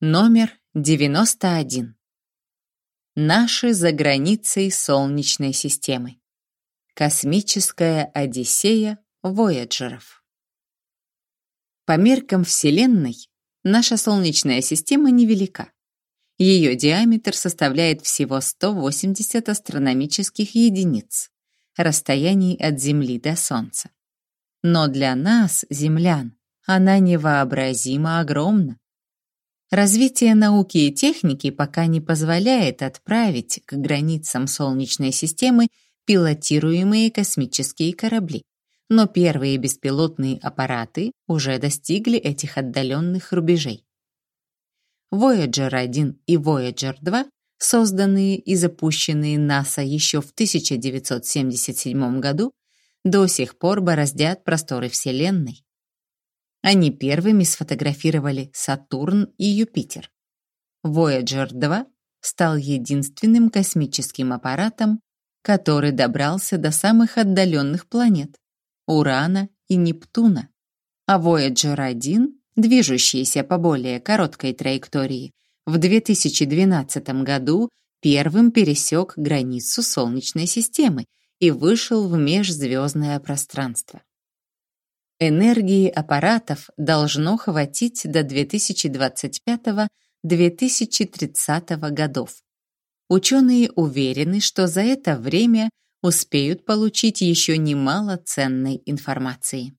Номер 91. Наши за границей Солнечной системы. Космическая Одиссея Вояджеров. По меркам Вселенной, наша Солнечная система невелика. Ее диаметр составляет всего 180 астрономических единиц, расстояний от Земли до Солнца. Но для нас, землян, она невообразимо огромна. Развитие науки и техники пока не позволяет отправить к границам Солнечной системы пилотируемые космические корабли. Но первые беспилотные аппараты уже достигли этих отдаленных рубежей. Voyager 1 и Voyager 2, созданные и запущенные НАСА еще в 1977 году, до сих пор бороздят просторы Вселенной. Они первыми сфотографировали Сатурн и Юпитер. Voyager 2 стал единственным космическим аппаратом, который добрался до самых отдаленных планет – Урана и Нептуна, а Voyager 1, движущийся по более короткой траектории, в 2012 году первым пересек границу Солнечной системы и вышел в межзвездное пространство. Энергии аппаратов должно хватить до 2025-2030 годов. Ученые уверены, что за это время успеют получить еще немало ценной информации.